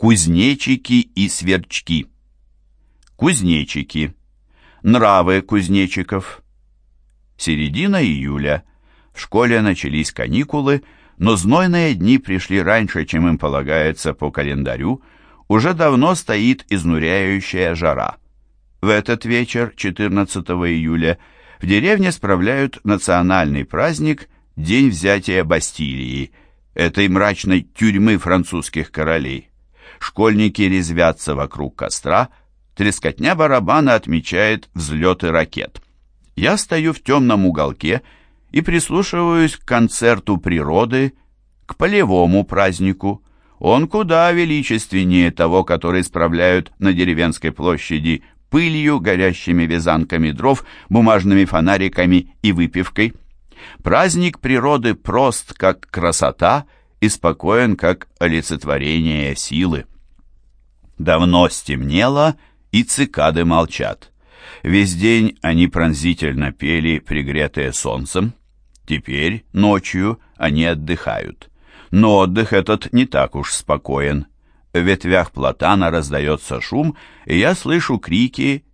Кузнечики и сверчки. Кузнечики. Нравы кузнечиков. Середина июля. В школе начались каникулы, но знойные дни пришли раньше, чем им полагается по календарю. Уже давно стоит изнуряющая жара. В этот вечер, 14 июля, в деревне справляют национальный праздник День взятия Бастилии, этой мрачной тюрьмы французских королей. Школьники резвятся вокруг костра, трескотня барабана отмечает взлеты ракет. Я стою в темном уголке и прислушиваюсь к концерту природы, к полевому празднику. Он куда величественнее того, который справляют на деревенской площади пылью, горящими вязанками дров, бумажными фонариками и выпивкой. Праздник природы прост, как красота, и спокоен, как олицетворение силы. Давно стемнело, и цикады молчат. Весь день они пронзительно пели, пригретые солнцем. Теперь, ночью, они отдыхают. Но отдых этот не так уж спокоен. В ветвях платана раздается шум, и я слышу крики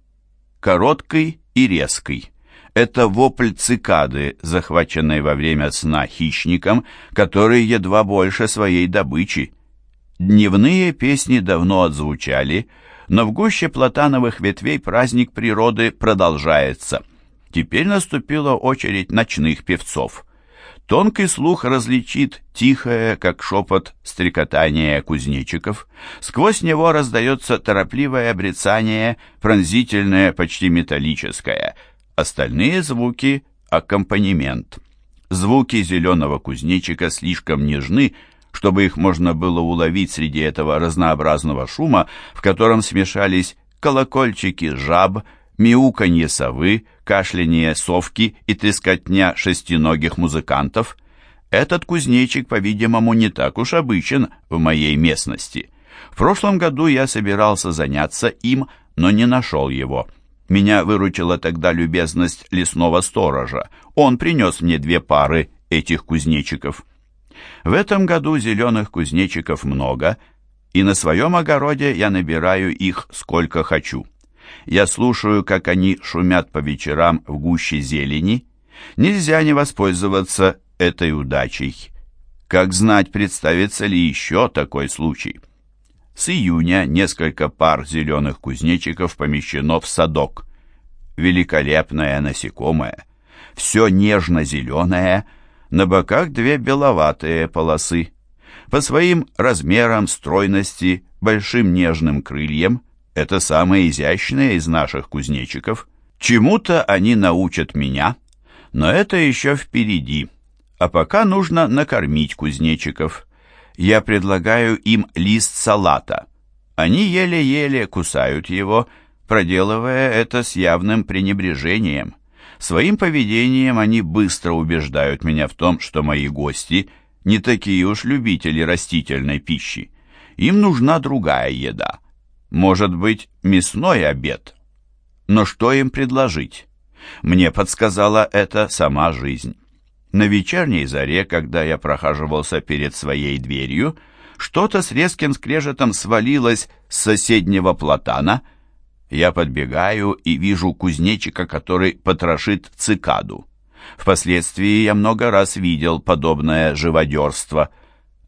короткий и резкий. Это вопль цикады, захваченной во время сна хищником, который едва больше своей добычи. Дневные песни давно отзвучали, но в гуще платановых ветвей праздник природы продолжается. Теперь наступила очередь ночных певцов. Тонкий слух различит тихое, как шепот, стрекотание кузнечиков. Сквозь него раздается торопливое обрицание, пронзительное, почти металлическое. Остальные звуки — аккомпанемент. Звуки зеленого кузнечика слишком нежны, чтобы их можно было уловить среди этого разнообразного шума, в котором смешались колокольчики жаб, мяуканье совы, кашляние совки и трескотня шестиногих музыкантов. Этот кузнечик, по-видимому, не так уж обычен в моей местности. В прошлом году я собирался заняться им, но не нашел его. Меня выручила тогда любезность лесного сторожа. Он принес мне две пары этих кузнечиков. В этом году зеленых кузнечиков много, и на своем огороде я набираю их сколько хочу. Я слушаю, как они шумят по вечерам в гуще зелени. Нельзя не воспользоваться этой удачей. Как знать, представится ли еще такой случай. С июня несколько пар зеленых кузнечиков помещено в садок. Великолепное насекомое. Все нежно-зеленое, на боках две беловатые полосы. По своим размерам, стройности, большим нежным крыльям это самые изящные из наших кузнечиков. Чему-то они научат меня, но это еще впереди. А пока нужно накормить кузнечиков. Я предлагаю им лист салата. Они еле-еле кусают его, проделывая это с явным пренебрежением. Своим поведением они быстро убеждают меня в том, что мои гости не такие уж любители растительной пищи. Им нужна другая еда. Может быть, мясной обед. Но что им предложить? Мне подсказала это сама жизнь. На вечерней заре, когда я прохаживался перед своей дверью, что-то с резким скрежетом свалилось с соседнего платана — я подбегаю и вижу кузнечика, который потрошит цикаду. Впоследствии я много раз видел подобное живодерство.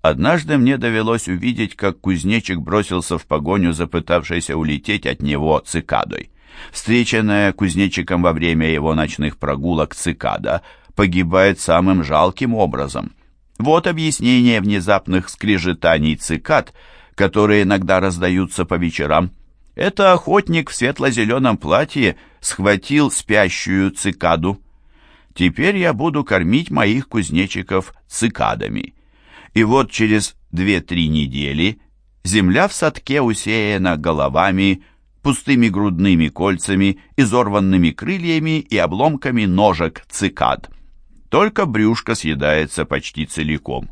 Однажды мне довелось увидеть, как кузнечик бросился в погоню, запытавшийся улететь от него цикадой. Встреченная кузнечиком во время его ночных прогулок цикада погибает самым жалким образом. Вот объяснение внезапных скрежетаний цикад, которые иногда раздаются по вечерам. Это охотник в светло-зеленом платье схватил спящую цикаду. Теперь я буду кормить моих кузнечиков цикадами. И вот через две-три недели земля в садке усеяна головами, пустыми грудными кольцами, изорванными крыльями и обломками ножек цикад. Только брюшко съедается почти целиком.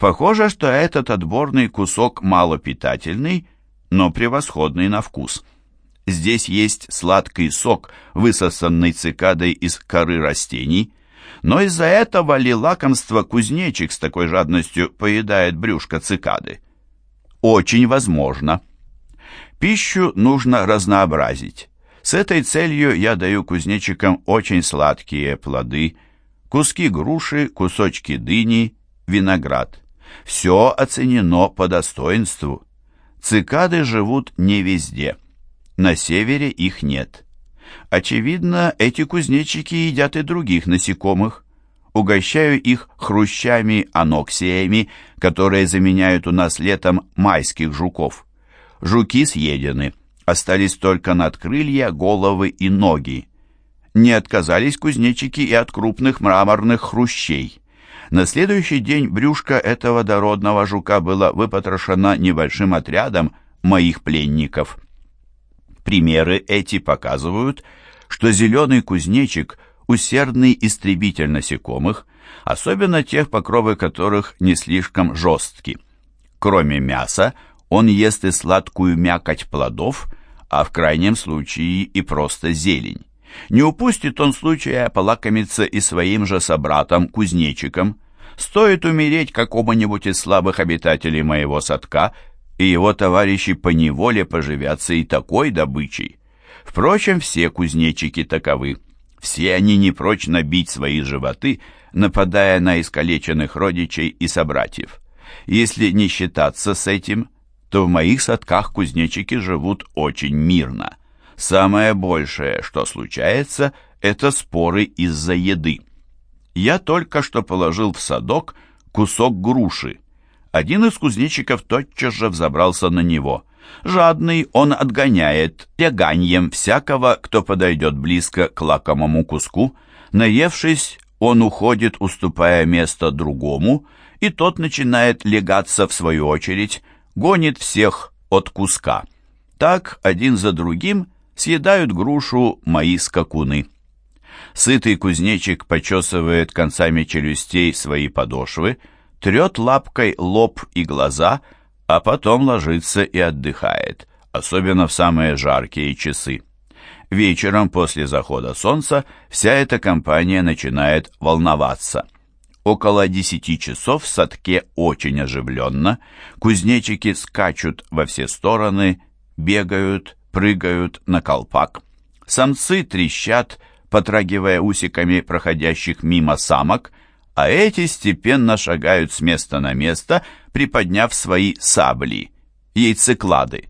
Похоже, что этот отборный кусок малопитательный, но превосходный на вкус. Здесь есть сладкий сок, высосанный цикадой из коры растений, но из-за этого ли лакомство кузнечик с такой жадностью поедает брюшко цикады? Очень возможно. Пищу нужно разнообразить. С этой целью я даю кузнечикам очень сладкие плоды, куски груши, кусочки дыни, виноград. Все оценено по достоинству. Цикады живут не везде. На севере их нет. Очевидно, эти кузнечики едят и других насекомых. Угощаю их хрущами, аноксиями, которые заменяют у нас летом майских жуков. Жуки съедены, остались только надкрылья, головы и ноги. Не отказались кузнечики и от крупных мраморных хрущей. На следующий день брюшко этого дородного жука было выпотрошено небольшим отрядом моих пленников. Примеры эти показывают, что зеленый кузнечик – усердный истребитель насекомых, особенно тех, покровы которых не слишком жесткие. Кроме мяса, он ест и сладкую мякоть плодов, а в крайнем случае и просто зелень. Не упустит он случая полакомиться и своим же собратом-кузнечиком. Стоит умереть какому-нибудь из слабых обитателей моего садка, и его товарищи поневоле поживятся и такой добычей. Впрочем, все кузнечики таковы. Все они не прочь набить свои животы, нападая на искалеченных родичей и собратьев. Если не считаться с этим, то в моих садках кузнечики живут очень мирно. Самое большее, что случается, это споры из-за еды. Я только что положил в садок кусок груши. Один из кузнечиков тотчас же взобрался на него. Жадный он отгоняет тяганьем всякого, кто подойдет близко к лакомому куску. Наевшись, он уходит, уступая место другому, и тот начинает легаться в свою очередь, гонит всех от куска. Так, один за другим, съедают грушу мои скакуны. Сытый кузнечик почесывает концами челюстей свои подошвы, трет лапкой лоб и глаза, а потом ложится и отдыхает, особенно в самые жаркие часы. Вечером после захода солнца вся эта компания начинает волноваться. Около десяти часов в садке очень оживленно, кузнечики скачут во все стороны, бегают, прыгают на колпак. Самцы трещат, потрагивая усиками проходящих мимо самок, а эти степенно шагают с места на место, приподняв свои сабли, яйцеклады.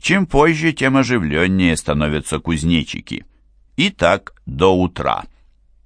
Чем позже, тем оживленнее становятся кузнечики. И так до утра.